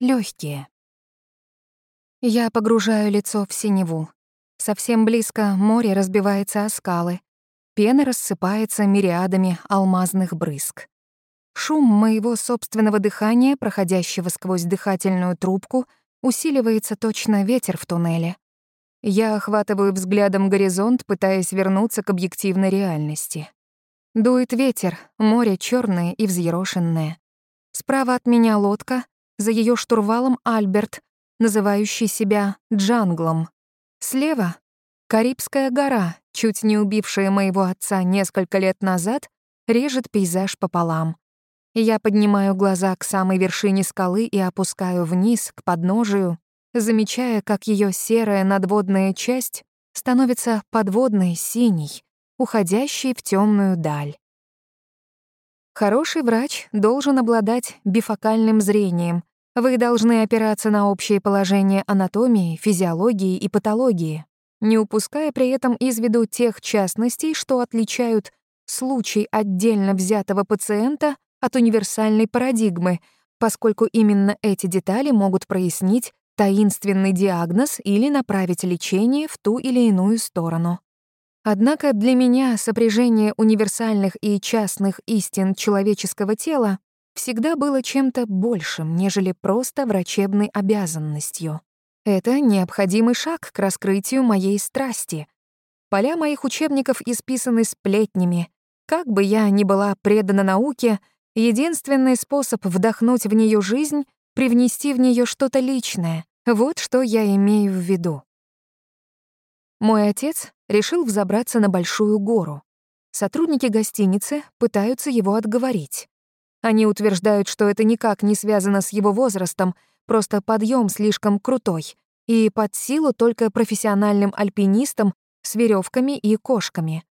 Легкие. Я погружаю лицо в синеву. Совсем близко море разбивается о скалы. Пена рассыпается мириадами алмазных брызг. Шум моего собственного дыхания, проходящего сквозь дыхательную трубку, усиливается точно ветер в туннеле. Я охватываю взглядом горизонт, пытаясь вернуться к объективной реальности. Дует ветер, море черное и взъерошенное. Справа от меня лодка, за ее штурвалом Альберт, называющий себя Джанглом. Слева — Карибская гора, чуть не убившая моего отца несколько лет назад, режет пейзаж пополам. Я поднимаю глаза к самой вершине скалы и опускаю вниз, к подножию, замечая, как ее серая надводная часть становится подводной синей, уходящей в темную даль. Хороший врач должен обладать бифокальным зрением. Вы должны опираться на общее положение анатомии, физиологии и патологии, не упуская при этом из виду тех частностей, что отличают случай отдельно взятого пациента от универсальной парадигмы, поскольку именно эти детали могут прояснить таинственный диагноз или направить лечение в ту или иную сторону. Однако для меня сопряжение универсальных и частных истин человеческого тела всегда было чем-то большим, нежели просто врачебной обязанностью. Это необходимый шаг к раскрытию моей страсти. Поля моих учебников исписаны сплетнями. Как бы я ни была предана науке, единственный способ вдохнуть в нее жизнь — привнести в нее что-то личное. Вот что я имею в виду. Мой отец решил взобраться на большую гору. Сотрудники гостиницы пытаются его отговорить. Они утверждают, что это никак не связано с его возрастом, просто подъем слишком крутой и под силу только профессиональным альпинистам с веревками и кошками.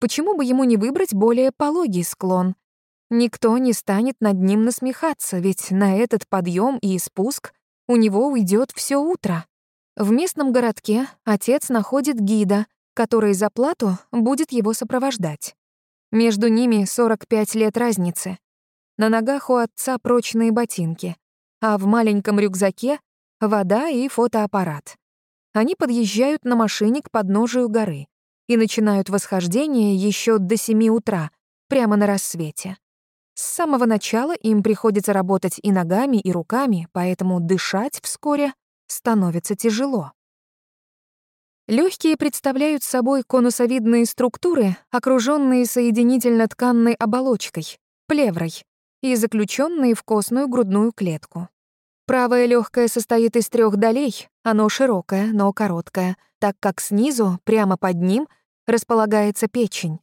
Почему бы ему не выбрать более пологий склон? Никто не станет над ним насмехаться, ведь на этот подъем и спуск у него уйдет все утро. В местном городке отец находит гида, который за плату будет его сопровождать. Между ними 45 лет разницы. На ногах у отца прочные ботинки, а в маленьком рюкзаке — вода и фотоаппарат. Они подъезжают на машине к подножию горы и начинают восхождение еще до 7 утра, прямо на рассвете. С самого начала им приходится работать и ногами, и руками, поэтому дышать вскоре становится тяжело. Легкие представляют собой конусовидные структуры, окруженные соединительно-тканной оболочкой, плеврой, и заключенные в костную грудную клетку. Правое легкое состоит из трех долей, оно широкое, но короткое, так как снизу, прямо под ним, располагается печень.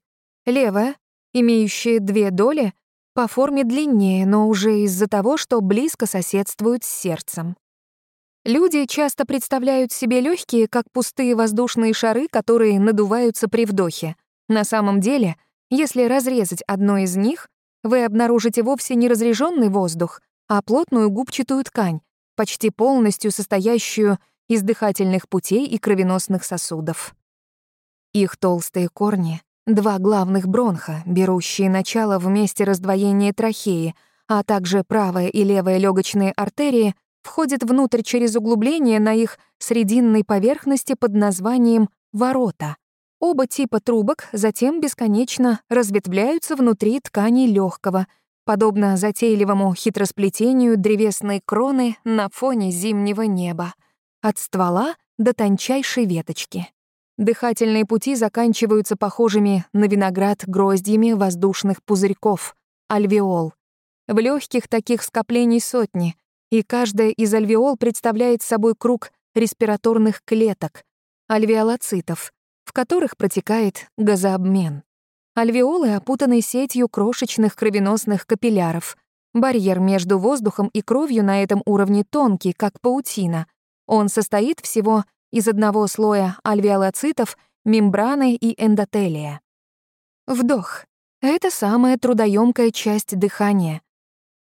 Левое, имеющее две доли, по форме длиннее, но уже из-за того, что близко соседствует с сердцем. Люди часто представляют себе легкие как пустые воздушные шары, которые надуваются при вдохе. На самом деле, если разрезать одно из них, вы обнаружите вовсе не разреженный воздух, а плотную губчатую ткань, почти полностью состоящую из дыхательных путей и кровеносных сосудов. Их толстые корни — два главных бронха, берущие начало в месте раздвоения трахеи, а также правая и левая легочные артерии входит внутрь через углубление на их срединной поверхности под названием «ворота». Оба типа трубок затем бесконечно разветвляются внутри ткани легкого, подобно затейливому хитросплетению древесной кроны на фоне зимнего неба, от ствола до тончайшей веточки. Дыхательные пути заканчиваются похожими на виноград гроздьями воздушных пузырьков, альвеол. В легких таких скоплений сотни, и каждая из альвеол представляет собой круг респираторных клеток, альвеолоцитов, в которых протекает газообмен. Альвеолы опутаны сетью крошечных кровеносных капилляров. Барьер между воздухом и кровью на этом уровне тонкий, как паутина. Он состоит всего из одного слоя альвеолоцитов, мембраны и эндотелия. Вдох — это самая трудоемкая часть дыхания.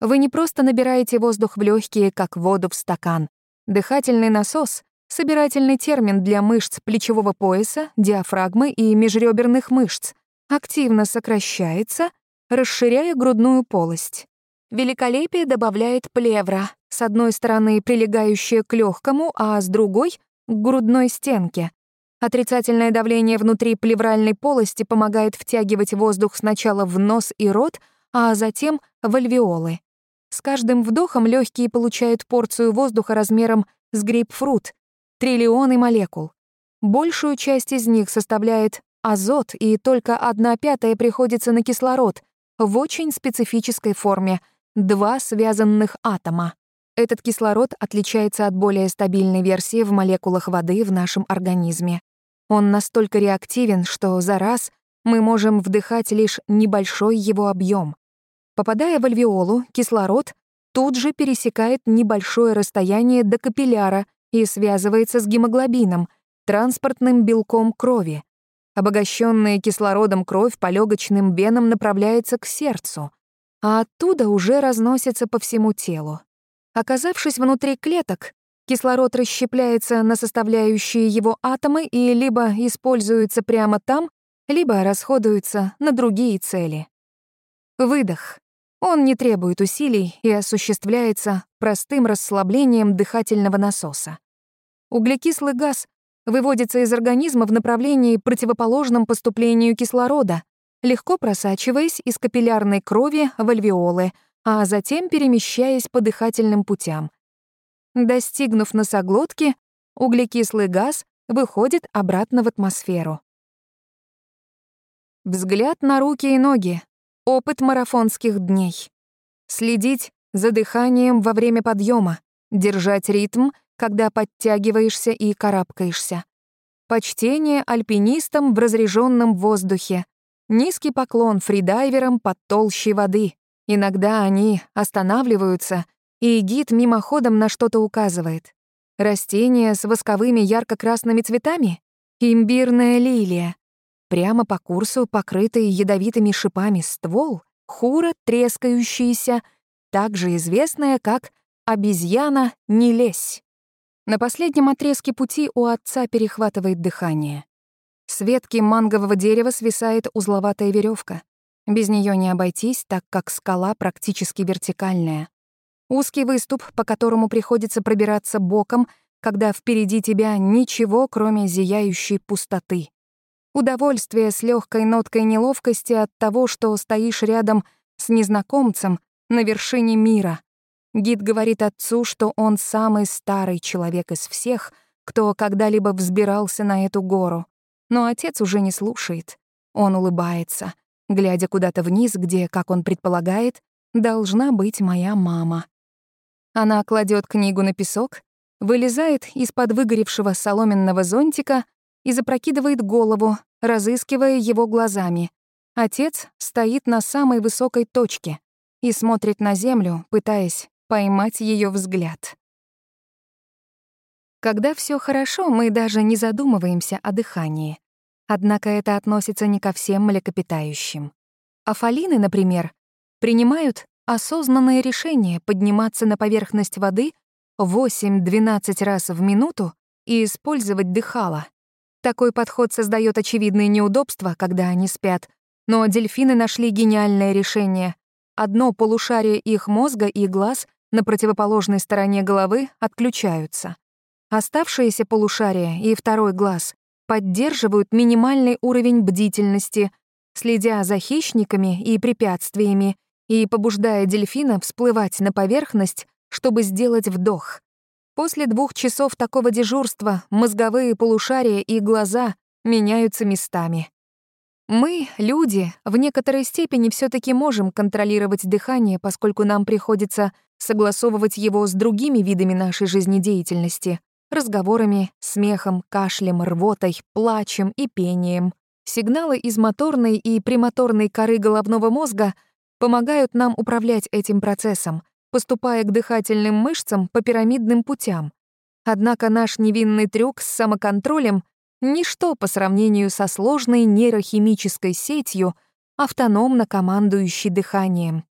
Вы не просто набираете воздух в легкие, как воду в стакан. Дыхательный насос — собирательный термин для мышц плечевого пояса, диафрагмы и межреберных мышц, активно сокращается, расширяя грудную полость. Великолепие добавляет плевра, с одной стороны прилегающее к легкому, а с другой — к грудной стенке. Отрицательное давление внутри плевральной полости помогает втягивать воздух сначала в нос и рот, а затем в альвеолы. С каждым вдохом легкие получают порцию воздуха размером с грейпфрут, триллионы молекул. Большую часть из них составляет азот, и только одна пятая приходится на кислород в очень специфической форме — два связанных атома. Этот кислород отличается от более стабильной версии в молекулах воды в нашем организме. Он настолько реактивен, что за раз мы можем вдыхать лишь небольшой его объем. Попадая в альвеолу, кислород тут же пересекает небольшое расстояние до капилляра и связывается с гемоглобином, транспортным белком крови. Обогащенная кислородом кровь по легочным венам направляется к сердцу, а оттуда уже разносится по всему телу. Оказавшись внутри клеток, кислород расщепляется на составляющие его атомы и либо используется прямо там, либо расходуется на другие цели. Выдох. Он не требует усилий и осуществляется простым расслаблением дыхательного насоса. Углекислый газ выводится из организма в направлении противоположном поступлению кислорода, легко просачиваясь из капиллярной крови в альвеолы, а затем перемещаясь по дыхательным путям. Достигнув носоглотки, углекислый газ выходит обратно в атмосферу. Взгляд на руки и ноги, Опыт марафонских дней. Следить за дыханием во время подъема, держать ритм, когда подтягиваешься и карабкаешься. Почтение альпинистам в разреженном воздухе. Низкий поклон фридайверам под толщей воды. Иногда они останавливаются, и гид мимоходом на что-то указывает. Растение с восковыми ярко-красными цветами? Имбирная лилия. Прямо по курсу, покрытый ядовитыми шипами ствол, хура трескающаяся, также известная как «обезьяна, не лезь». На последнем отрезке пути у отца перехватывает дыхание. С ветки мангового дерева свисает узловатая веревка. Без нее не обойтись, так как скала практически вертикальная. Узкий выступ, по которому приходится пробираться боком, когда впереди тебя ничего, кроме зияющей пустоты. Удовольствие с легкой ноткой неловкости от того, что стоишь рядом с незнакомцем на вершине мира. Гид говорит отцу, что он самый старый человек из всех, кто когда-либо взбирался на эту гору. Но отец уже не слушает. Он улыбается, глядя куда-то вниз, где, как он предполагает, должна быть моя мама. Она кладет книгу на песок, вылезает из-под выгоревшего соломенного зонтика и запрокидывает голову, разыскивая его глазами. Отец стоит на самой высокой точке и смотрит на землю, пытаясь поймать ее взгляд. Когда все хорошо, мы даже не задумываемся о дыхании. Однако это относится не ко всем млекопитающим. Афалины, например, принимают осознанное решение подниматься на поверхность воды 8-12 раз в минуту и использовать дыхало. Такой подход создает очевидные неудобства, когда они спят, но дельфины нашли гениальное решение. Одно полушарие их мозга и глаз на противоположной стороне головы отключаются. Оставшиеся полушария и второй глаз поддерживают минимальный уровень бдительности, следя за хищниками и препятствиями и побуждая дельфина всплывать на поверхность, чтобы сделать вдох. После двух часов такого дежурства мозговые полушария и глаза меняются местами. Мы, люди, в некоторой степени все таки можем контролировать дыхание, поскольку нам приходится согласовывать его с другими видами нашей жизнедеятельности — разговорами, смехом, кашлем, рвотой, плачем и пением. Сигналы из моторной и премоторной коры головного мозга помогают нам управлять этим процессом, поступая к дыхательным мышцам по пирамидным путям. Однако наш невинный трюк с самоконтролем — ничто по сравнению со сложной нейрохимической сетью, автономно командующей дыханием.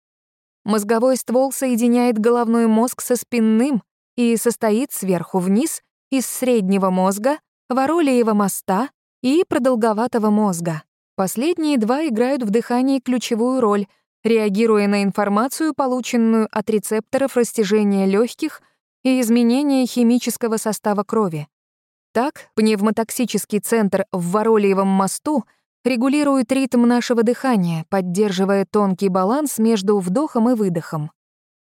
Мозговой ствол соединяет головной мозг со спинным и состоит сверху вниз из среднего мозга, воролиева моста и продолговатого мозга. Последние два играют в дыхании ключевую роль, реагируя на информацию, полученную от рецепторов растяжения легких и изменения химического состава крови. Так, пневмотоксический центр в Воролиевом мосту регулирует ритм нашего дыхания, поддерживая тонкий баланс между вдохом и выдохом.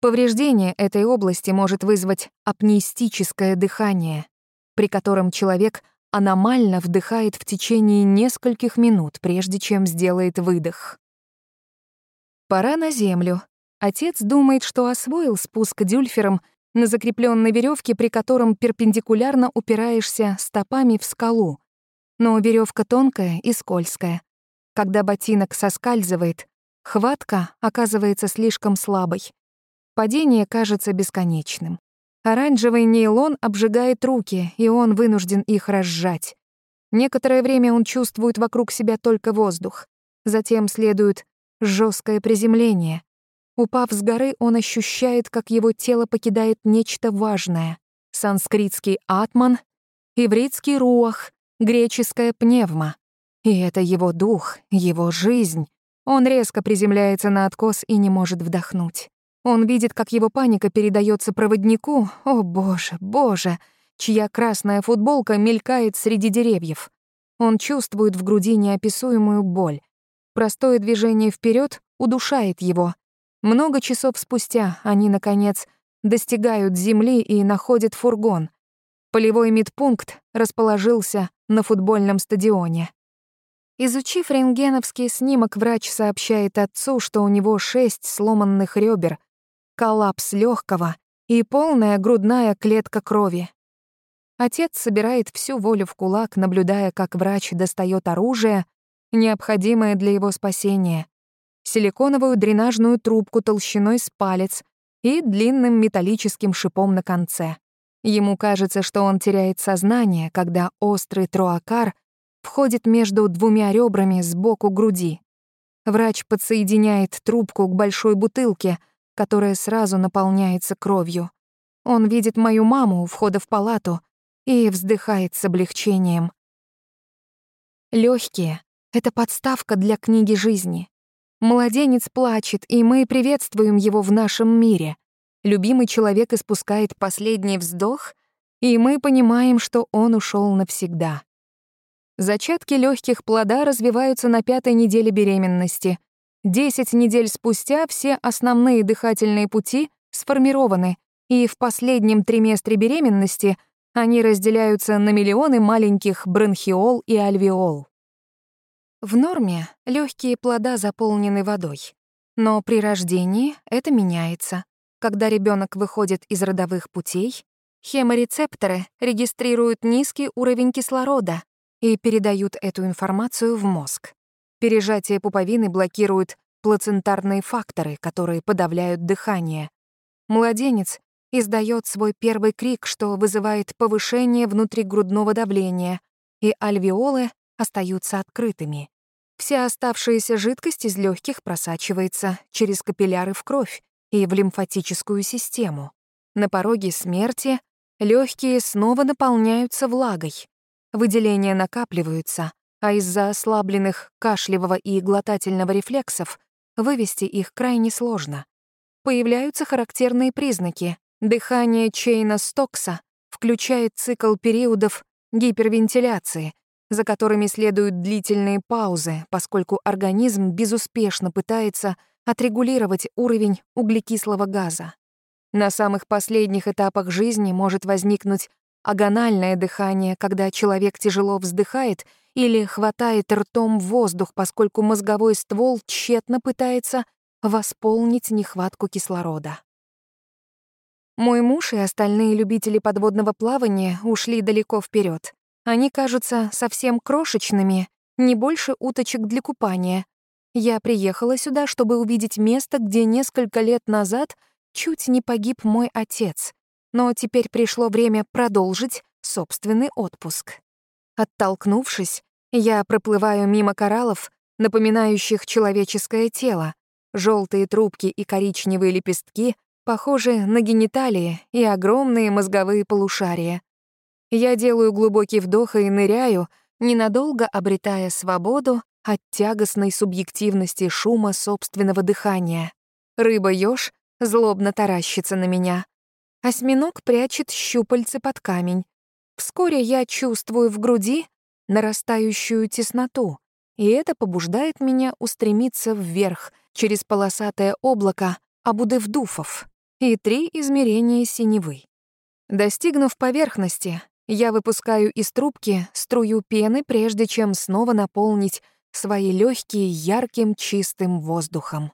Повреждение этой области может вызвать апнеистическое дыхание, при котором человек аномально вдыхает в течение нескольких минут, прежде чем сделает выдох. Пора на землю. Отец думает, что освоил спуск дюльфером на закрепленной веревке, при котором перпендикулярно упираешься стопами в скалу. Но веревка тонкая и скользкая. Когда ботинок соскальзывает, хватка оказывается слишком слабой. Падение кажется бесконечным. Оранжевый нейлон обжигает руки, и он вынужден их разжать. Некоторое время он чувствует вокруг себя только воздух. Затем следует жесткое приземление. Упав с горы, он ощущает, как его тело покидает нечто важное. Санскритский атман, ивритский руах, греческая пневма. И это его дух, его жизнь. Он резко приземляется на откос и не может вдохнуть. Он видит, как его паника передается проводнику, о боже, боже, чья красная футболка мелькает среди деревьев. Он чувствует в груди неописуемую боль. Простое движение вперед удушает его. Много часов спустя они, наконец, достигают земли и находят фургон. Полевой медпункт расположился на футбольном стадионе. Изучив рентгеновский снимок, врач сообщает отцу, что у него шесть сломанных ребер, коллапс легкого и полная грудная клетка крови. Отец собирает всю волю в кулак, наблюдая, как врач достает оружие, необходимое для его спасения, силиконовую дренажную трубку толщиной с палец и длинным металлическим шипом на конце. Ему кажется, что он теряет сознание, когда острый троакар входит между двумя ребрами сбоку груди. Врач подсоединяет трубку к большой бутылке, которая сразу наполняется кровью. Он видит мою маму у входа в палату и вздыхает с облегчением. Лёгкие — это подставка для книги жизни. Младенец плачет, и мы приветствуем его в нашем мире. Любимый человек испускает последний вздох, и мы понимаем, что он ушел навсегда. Зачатки легких плода развиваются на пятой неделе беременности, Десять недель спустя все основные дыхательные пути сформированы, и в последнем триместре беременности они разделяются на миллионы маленьких бронхиол и альвеол. В норме легкие плода заполнены водой, но при рождении это меняется. Когда ребенок выходит из родовых путей, хеморецепторы регистрируют низкий уровень кислорода и передают эту информацию в мозг. Пережатие пуповины блокирует плацентарные факторы, которые подавляют дыхание. Младенец издает свой первый крик, что вызывает повышение внутригрудного давления, и альвеолы остаются открытыми. Вся оставшаяся жидкость из легких просачивается через капилляры в кровь и в лимфатическую систему. На пороге смерти легкие снова наполняются влагой. Выделения накапливаются, а из-за ослабленных кашлевого и глотательного рефлексов вывести их крайне сложно. Появляются характерные признаки. Дыхание Чейна Стокса включает цикл периодов гипервентиляции, за которыми следуют длительные паузы, поскольку организм безуспешно пытается отрегулировать уровень углекислого газа. На самых последних этапах жизни может возникнуть агональное дыхание, когда человек тяжело вздыхает или хватает ртом воздух, поскольку мозговой ствол тщетно пытается восполнить нехватку кислорода. Мой муж и остальные любители подводного плавания ушли далеко вперед. Они кажутся совсем крошечными, не больше уточек для купания. Я приехала сюда, чтобы увидеть место, где несколько лет назад чуть не погиб мой отец. Но теперь пришло время продолжить собственный отпуск. Оттолкнувшись, я проплываю мимо кораллов, напоминающих человеческое тело. Желтые трубки и коричневые лепестки похожи на гениталии и огромные мозговые полушария. Я делаю глубокий вдох и ныряю, ненадолго обретая свободу от тягостной субъективности шума собственного дыхания. Рыба-ёж злобно таращится на меня. Осьминог прячет щупальцы под камень. Вскоре я чувствую в груди нарастающую тесноту, и это побуждает меня устремиться вверх через полосатое облако абудевдуфов и три измерения синевы. Достигнув поверхности, я выпускаю из трубки струю пены, прежде чем снова наполнить свои легкие ярким чистым воздухом.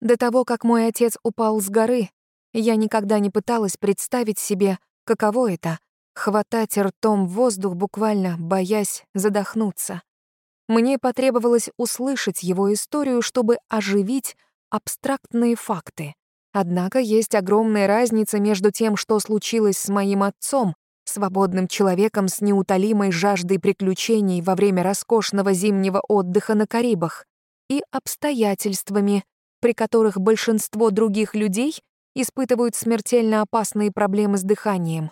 До того, как мой отец упал с горы, я никогда не пыталась представить себе, каково это — хватать ртом воздух, буквально боясь задохнуться. Мне потребовалось услышать его историю, чтобы оживить абстрактные факты. Однако есть огромная разница между тем, что случилось с моим отцом, свободным человеком с неутолимой жаждой приключений во время роскошного зимнего отдыха на Карибах, и обстоятельствами, при которых большинство других людей испытывают смертельно опасные проблемы с дыханием.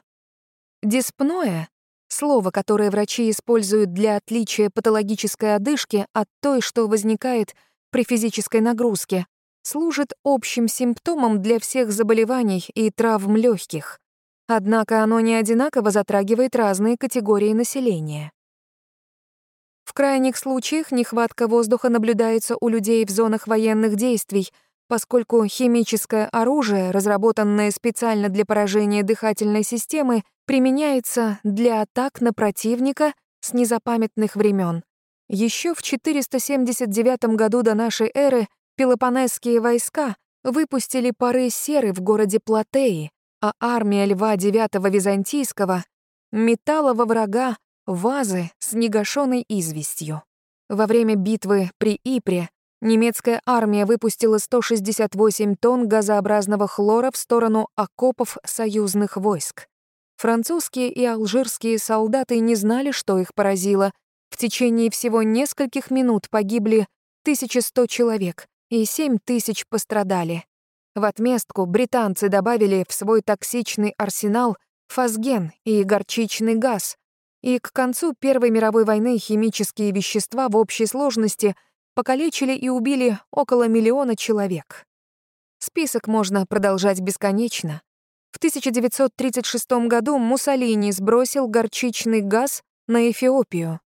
Диспноя — слово, которое врачи используют для отличия патологической одышки от той, что возникает при физической нагрузке, служит общим симптомом для всех заболеваний и травм легких. Однако оно не одинаково затрагивает разные категории населения. В крайних случаях нехватка воздуха наблюдается у людей в зонах военных действий, поскольку химическое оружие, разработанное специально для поражения дыхательной системы, применяется для атак на противника с незапамятных времен. Еще в 479 году до нашей эры Пелопонесские войска выпустили пары серы в городе Платеи, а армия Льва IX Византийского метала во врага вазы с негашенной известью. Во время битвы при Ипре немецкая армия выпустила 168 тонн газообразного хлора в сторону окопов союзных войск. Французские и алжирские солдаты не знали, что их поразило. В течение всего нескольких минут погибли 1100 человек, и 7 тысяч пострадали. В отместку британцы добавили в свой токсичный арсенал фосген и горчичный газ, и к концу Первой мировой войны химические вещества в общей сложности покалечили и убили около миллиона человек. Список можно продолжать бесконечно. В 1936 году Муссолини сбросил горчичный газ на Эфиопию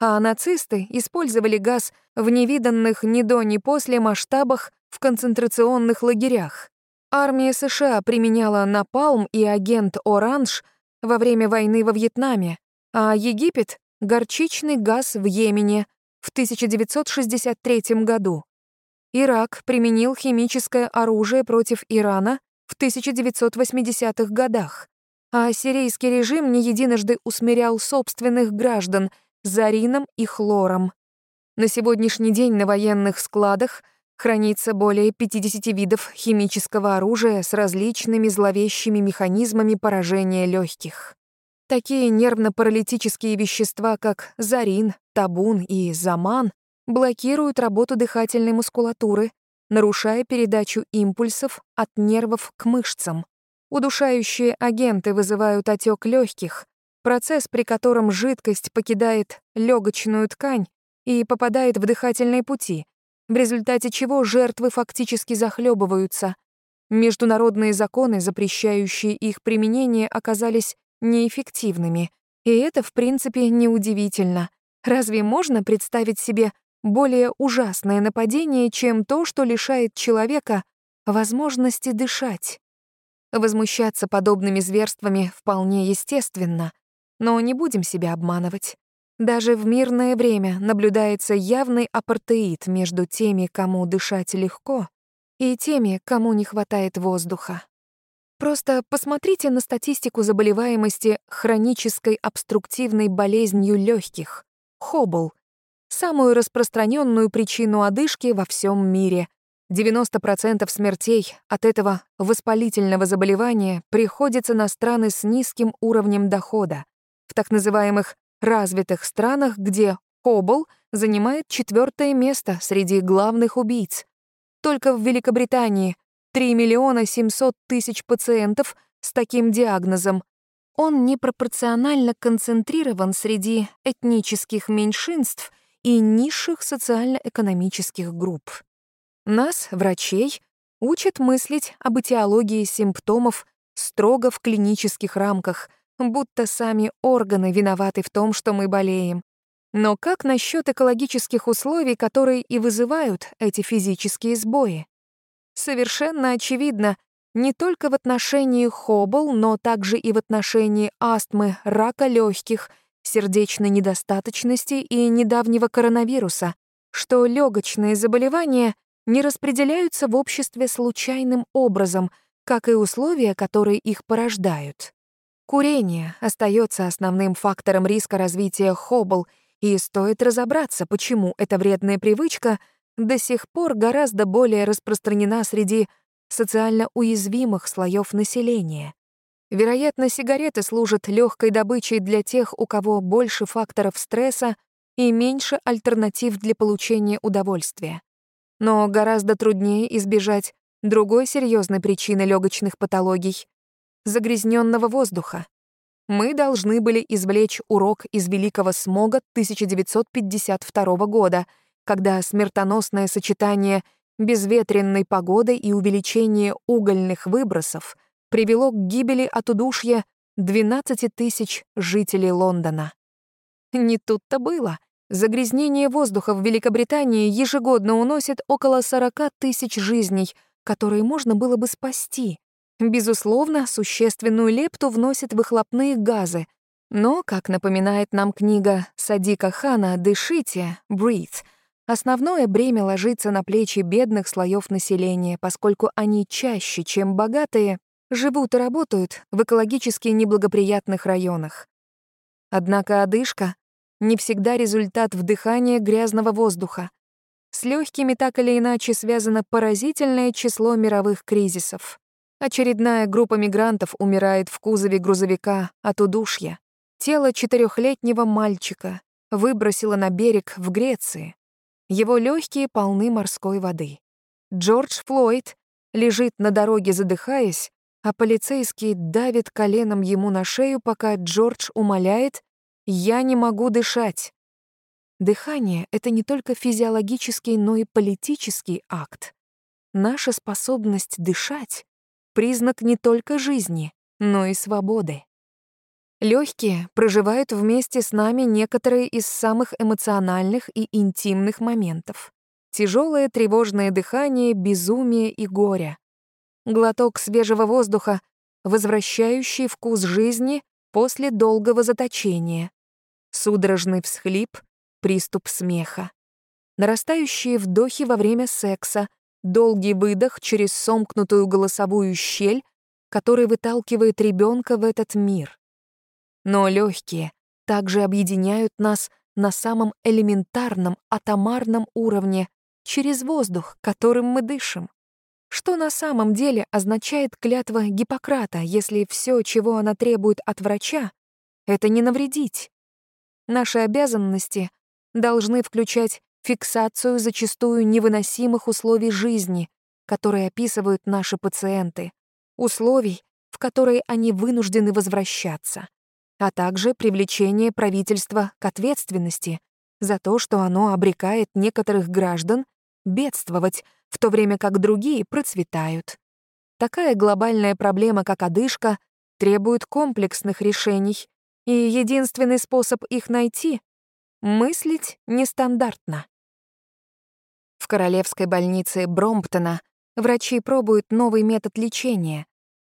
а нацисты использовали газ в невиданных ни до, ни после масштабах в концентрационных лагерях. Армия США применяла напалм и агент «Оранж» во время войны во Вьетнаме, а Египет — горчичный газ в Йемене в 1963 году. Ирак применил химическое оружие против Ирана в 1980-х годах, а сирийский режим не единожды усмирял собственных граждан — зарином и хлором. На сегодняшний день на военных складах хранится более 50 видов химического оружия с различными зловещими механизмами поражения легких. Такие нервно-паралитические вещества, как зарин, табун и заман, блокируют работу дыхательной мускулатуры, нарушая передачу импульсов от нервов к мышцам. Удушающие агенты вызывают отек легких, Процесс, при котором жидкость покидает легочную ткань и попадает в дыхательные пути, в результате чего жертвы фактически захлебываются. Международные законы, запрещающие их применение, оказались неэффективными. И это, в принципе, неудивительно. Разве можно представить себе более ужасное нападение, чем то, что лишает человека возможности дышать? Возмущаться подобными зверствами вполне естественно — но не будем себя обманывать. Даже в мирное время наблюдается явный апартеид между теми, кому дышать легко, и теми, кому не хватает воздуха. Просто посмотрите на статистику заболеваемости хронической обструктивной болезнью легких — Хоббл, самую распространенную причину одышки во всем мире. 90% смертей от этого воспалительного заболевания приходится на страны с низким уровнем дохода в так называемых развитых странах, где Хоббл занимает четвертое место среди главных убийц. Только в Великобритании 3 миллиона 700 тысяч пациентов с таким диагнозом. Он непропорционально концентрирован среди этнических меньшинств и низших социально-экономических групп. Нас, врачей, учат мыслить об этиологии симптомов строго в клинических рамках, будто сами органы виноваты в том, что мы болеем. Но как насчет экологических условий, которые и вызывают эти физические сбои? Совершенно очевидно, не только в отношении Хоббл, но также и в отношении астмы, рака легких, сердечной недостаточности и недавнего коронавируса, что легочные заболевания не распределяются в обществе случайным образом, как и условия, которые их порождают. Курение остается основным фактором риска развития Хоббл, и стоит разобраться, почему эта вредная привычка до сих пор гораздо более распространена среди социально уязвимых слоев населения. Вероятно, сигареты служат легкой добычей для тех, у кого больше факторов стресса и меньше альтернатив для получения удовольствия. Но гораздо труднее избежать другой серьезной причины легочных патологий — загрязненного воздуха. Мы должны были извлечь урок из великого смога 1952 года, когда смертоносное сочетание безветренной погоды и увеличение угольных выбросов привело к гибели от удушья 12 тысяч жителей Лондона. Не тут-то было. Загрязнение воздуха в Великобритании ежегодно уносит около 40 тысяч жизней, которые можно было бы спасти. Безусловно, существенную лепту вносят выхлопные газы, но, как напоминает нам книга Садика Хана «Дышите», «Breathe», Основное бремя ложится на плечи бедных слоев населения, поскольку они чаще, чем богатые, живут и работают в экологически неблагоприятных районах. Однако одышка — не всегда результат вдыхания грязного воздуха. С легкими так или иначе связано поразительное число мировых кризисов. Очередная группа мигрантов умирает в кузове грузовика от удушья. Тело четырехлетнего мальчика выбросило на берег в Греции. Его легкие полны морской воды. Джордж Флойд лежит на дороге, задыхаясь, а полицейский давит коленом ему на шею, пока Джордж умоляет «Я не могу дышать». Дыхание — это не только физиологический, но и политический акт. Наша способность дышать — признак не только жизни, но и свободы. Легкие проживают вместе с нами некоторые из самых эмоциональных и интимных моментов. Тяжелое тревожное дыхание, безумие и горе. Глоток свежего воздуха, возвращающий вкус жизни после долгого заточения. Судорожный всхлип, приступ смеха. Нарастающие вдохи во время секса, долгий выдох через сомкнутую голосовую щель, который выталкивает ребенка в этот мир. Но легкие также объединяют нас на самом элементарном атомарном уровне через воздух, которым мы дышим. Что на самом деле означает клятва Гиппократа, если все, чего она требует от врача, это не навредить? Наши обязанности должны включать фиксацию зачастую невыносимых условий жизни, которые описывают наши пациенты, условий, в которые они вынуждены возвращаться а также привлечение правительства к ответственности за то, что оно обрекает некоторых граждан бедствовать, в то время как другие процветают. Такая глобальная проблема, как одышка, требует комплексных решений, и единственный способ их найти — мыслить нестандартно. В Королевской больнице Бромптона врачи пробуют новый метод лечения.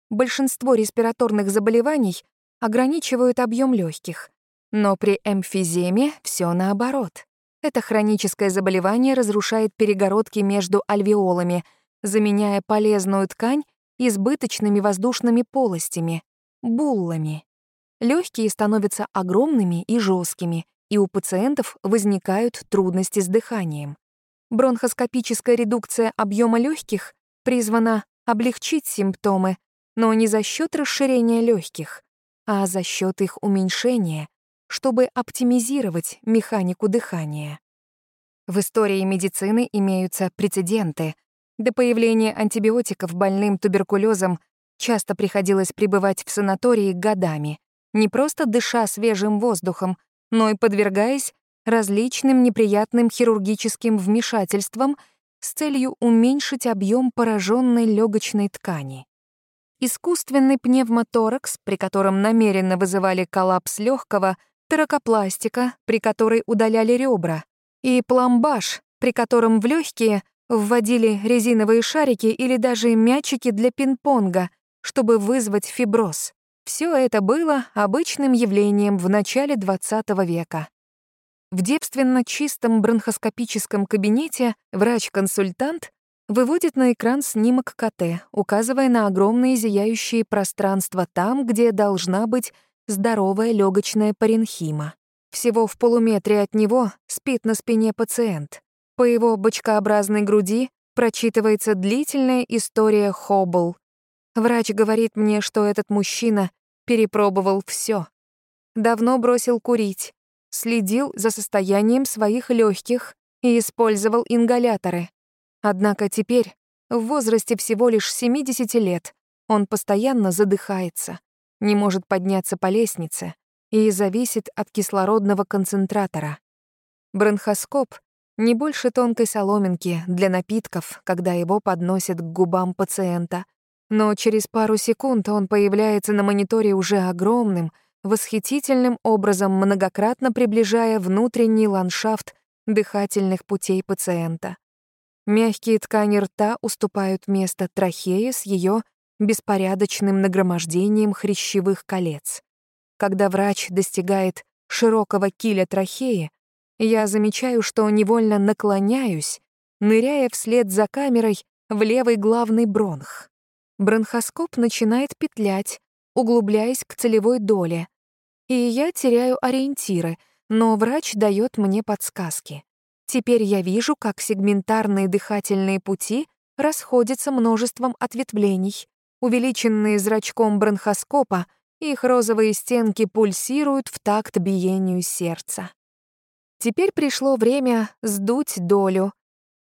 Большинство респираторных заболеваний ограничивают объем легких. Но при эмфиземе все наоборот. Это хроническое заболевание разрушает перегородки между альвеолами, заменяя полезную ткань избыточными воздушными полостями — буллами. Легкие становятся огромными и жесткими, и у пациентов возникают трудности с дыханием. Бронхоскопическая редукция объема легких призвана облегчить симптомы, но не за счет расширения легких а за счет их уменьшения, чтобы оптимизировать механику дыхания. В истории медицины имеются прецеденты. До появления антибиотиков больным туберкулезом часто приходилось пребывать в санатории годами, не просто дыша свежим воздухом, но и подвергаясь различным неприятным хирургическим вмешательством с целью уменьшить объем пораженной легочной ткани. Искусственный пневмоторакс, при котором намеренно вызывали коллапс легкого, таракопластика, при которой удаляли ребра, и пломбаж, при котором в легкие вводили резиновые шарики или даже мячики для пинг-понга, чтобы вызвать фиброз. Все это было обычным явлением в начале XX века. В девственно чистом бронхоскопическом кабинете врач-консультант выводит на экран снимок КТ, указывая на огромные зияющие пространства там, где должна быть здоровая легочная паренхима. Всего в полуметре от него спит на спине пациент. По его бочкообразной груди прочитывается длительная история Хоббл. Врач говорит мне, что этот мужчина перепробовал все. Давно бросил курить, следил за состоянием своих легких и использовал ингаляторы. Однако теперь, в возрасте всего лишь 70 лет, он постоянно задыхается, не может подняться по лестнице и зависит от кислородного концентратора. Бронхоскоп — не больше тонкой соломинки для напитков, когда его подносят к губам пациента. Но через пару секунд он появляется на мониторе уже огромным, восхитительным образом многократно приближая внутренний ландшафт дыхательных путей пациента. Мягкие ткани рта уступают место трахее с ее беспорядочным нагромождением хрящевых колец. Когда врач достигает широкого киля трахеи, я замечаю, что невольно наклоняюсь, ныряя вслед за камерой в левый главный бронх. Бронхоскоп начинает петлять, углубляясь к целевой доле, и я теряю ориентиры, но врач дает мне подсказки. Теперь я вижу, как сегментарные дыхательные пути расходятся множеством ответвлений. Увеличенные зрачком бронхоскопа, их розовые стенки пульсируют в такт биению сердца. Теперь пришло время сдуть долю.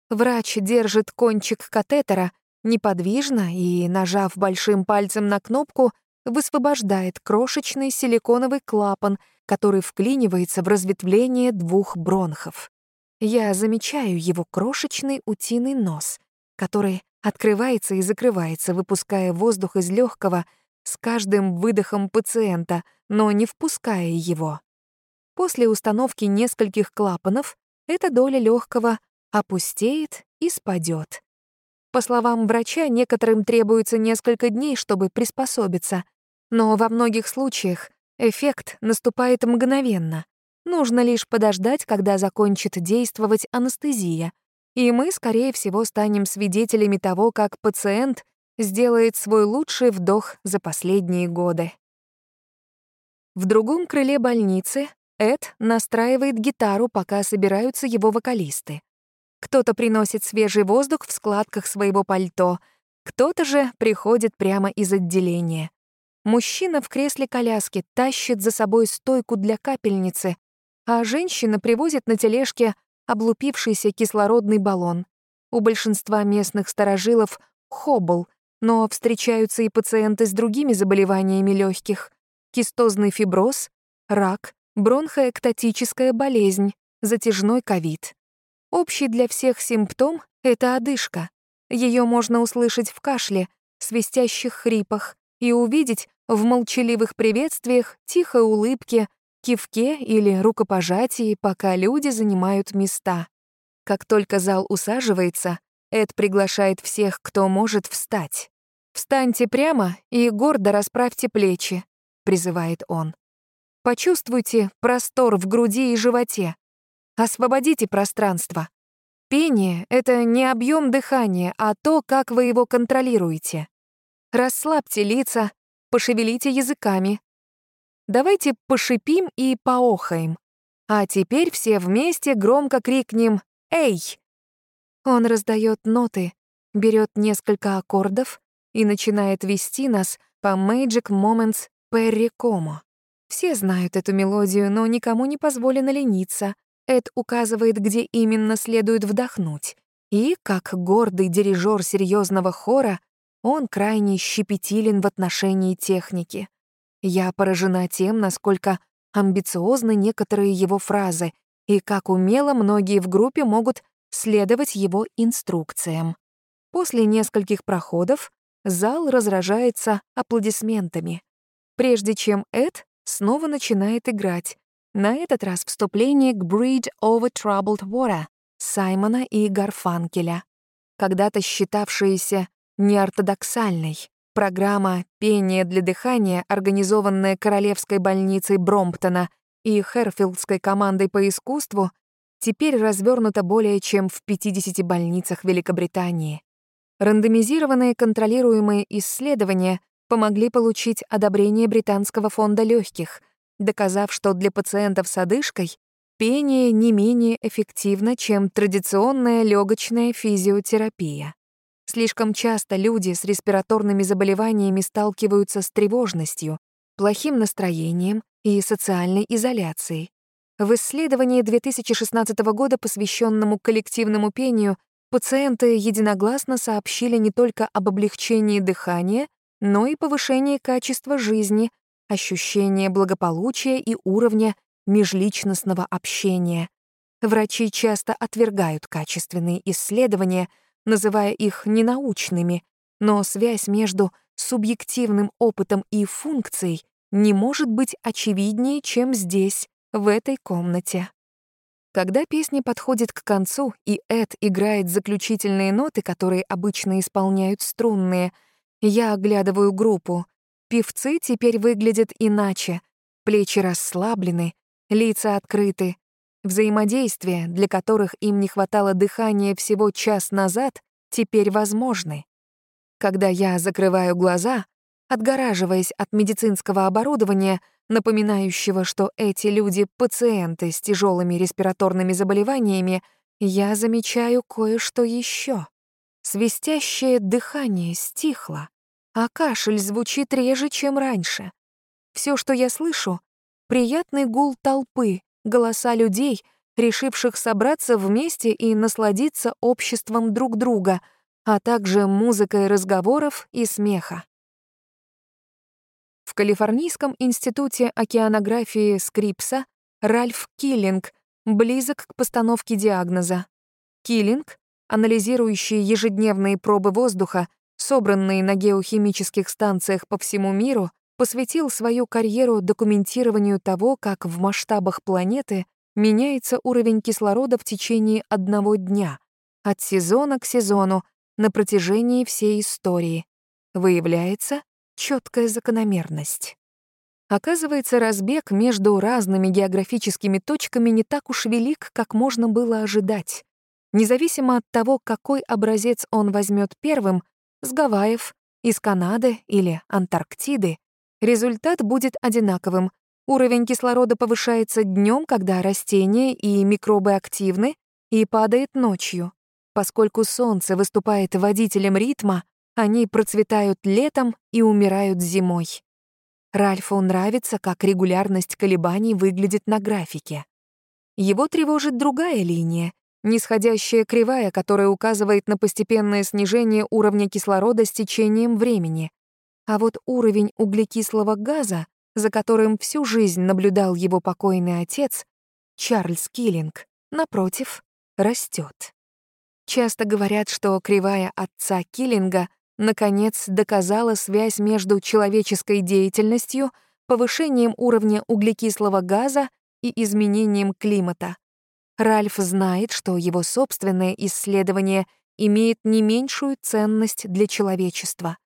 Врач держит кончик катетера неподвижно и, нажав большим пальцем на кнопку, высвобождает крошечный силиконовый клапан, который вклинивается в разветвление двух бронхов. Я замечаю его крошечный утиный нос, который открывается и закрывается, выпуская воздух из легкого с каждым выдохом пациента, но не впуская его. После установки нескольких клапанов эта доля легкого опустеет и спадет. По словам врача, некоторым требуется несколько дней, чтобы приспособиться, но во многих случаях эффект наступает мгновенно. Нужно лишь подождать, когда закончит действовать анестезия, и мы, скорее всего, станем свидетелями того, как пациент сделает свой лучший вдох за последние годы. В другом крыле больницы Эд настраивает гитару, пока собираются его вокалисты. Кто-то приносит свежий воздух в складках своего пальто, кто-то же приходит прямо из отделения. Мужчина в кресле коляски тащит за собой стойку для капельницы, а женщина привозит на тележке облупившийся кислородный баллон. У большинства местных старожилов — хоббл, но встречаются и пациенты с другими заболеваниями легких: кистозный фиброз, рак, бронхоэктатическая болезнь, затяжной ковид. Общий для всех симптом — это одышка. Ее можно услышать в кашле, свистящих хрипах и увидеть в молчаливых приветствиях, тихой улыбке, кивке или рукопожатии, пока люди занимают места. Как только зал усаживается, Эд приглашает всех, кто может, встать. «Встаньте прямо и гордо расправьте плечи», — призывает он. «Почувствуйте простор в груди и животе. Освободите пространство. Пение — это не объем дыхания, а то, как вы его контролируете. Расслабьте лица, пошевелите языками. Давайте пошипим и поохаем. А теперь все вместе громко крикнем «Эй!». Он раздает ноты, берет несколько аккордов и начинает вести нас по Magic Moments Перри Комо. Все знают эту мелодию, но никому не позволено лениться. Эд указывает, где именно следует вдохнуть. И, как гордый дирижер серьезного хора, он крайне щепетилен в отношении техники. Я поражена тем, насколько амбициозны некоторые его фразы, и как умело многие в группе могут следовать его инструкциям. После нескольких проходов зал разражается аплодисментами, прежде чем Эд снова начинает играть, на этот раз вступление к «Bridge over Troubled Water» Саймона и Гарфанкеля, когда-то считавшиеся неортодоксальной. Программа «Пение для дыхания», организованная Королевской больницей Бромптона и Херфилдской командой по искусству, теперь развернута более чем в 50 больницах Великобритании. Рандомизированные контролируемые исследования помогли получить одобрение Британского фонда легких, доказав, что для пациентов с одышкой пение не менее эффективно, чем традиционная легочная физиотерапия. Слишком часто люди с респираторными заболеваниями сталкиваются с тревожностью, плохим настроением и социальной изоляцией. В исследовании 2016 года, посвященному коллективному пению, пациенты единогласно сообщили не только об облегчении дыхания, но и повышении качества жизни, ощущения благополучия и уровня межличностного общения. Врачи часто отвергают качественные исследования — называя их ненаучными, но связь между субъективным опытом и функцией не может быть очевиднее, чем здесь, в этой комнате. Когда песня подходит к концу, и Эд играет заключительные ноты, которые обычно исполняют струнные, я оглядываю группу. Певцы теперь выглядят иначе. Плечи расслаблены, лица открыты, Взаимодействия, для которых им не хватало дыхания всего час назад, теперь возможны. Когда я закрываю глаза, отгораживаясь от медицинского оборудования, напоминающего, что эти люди — пациенты с тяжелыми респираторными заболеваниями, я замечаю кое-что еще. Свистящее дыхание стихло, а кашель звучит реже, чем раньше. Все, что я слышу — приятный гул толпы, голоса людей, решивших собраться вместе и насладиться обществом друг друга, а также музыкой разговоров и смеха. В Калифорнийском институте океанографии Скрипса Ральф Киллинг близок к постановке диагноза. Киллинг, анализирующий ежедневные пробы воздуха, собранные на геохимических станциях по всему миру, посвятил свою карьеру документированию того, как в масштабах планеты меняется уровень кислорода в течение одного дня, от сезона к сезону, на протяжении всей истории. Выявляется четкая закономерность. Оказывается, разбег между разными географическими точками не так уж велик, как можно было ожидать. Независимо от того, какой образец он возьмет первым, с Гавайев, из Канады или Антарктиды, результат будет одинаковым. Уровень кислорода повышается днем, когда растения и микробы активны, и падает ночью. Поскольку Солнце выступает водителем ритма, они процветают летом и умирают зимой. Ральфу нравится, как регулярность колебаний выглядит на графике. Его тревожит другая линия, нисходящая кривая, которая указывает на постепенное снижение уровня кислорода с течением времени. А вот уровень углекислого газа, за которым всю жизнь наблюдал его покойный отец, Чарльз Киллинг, напротив, растет. Часто говорят, что кривая отца Киллинга наконец доказала связь между человеческой деятельностью, повышением уровня углекислого газа и изменением климата. Ральф знает, что его собственное исследование имеет не меньшую ценность для человечества.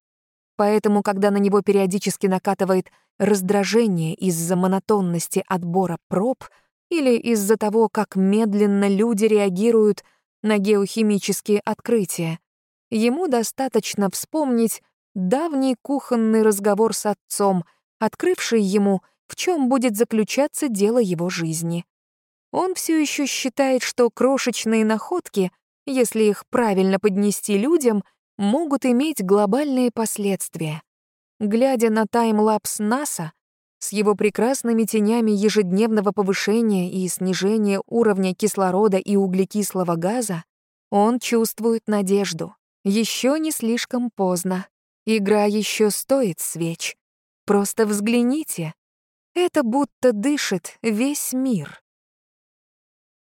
Поэтому, когда на него периодически накатывает раздражение из-за монотонности отбора проб или из-за того, как медленно люди реагируют на геохимические открытия, ему достаточно вспомнить давний кухонный разговор с отцом, открывший ему, в чем будет заключаться дело его жизни. Он все еще считает, что крошечные находки, если их правильно поднести людям — могут иметь глобальные последствия. Глядя на таймлапс НАСА, с его прекрасными тенями ежедневного повышения и снижения уровня кислорода и углекислого газа, он чувствует надежду. Еще не слишком поздно. Игра еще стоит свеч. Просто взгляните. Это будто дышит весь мир.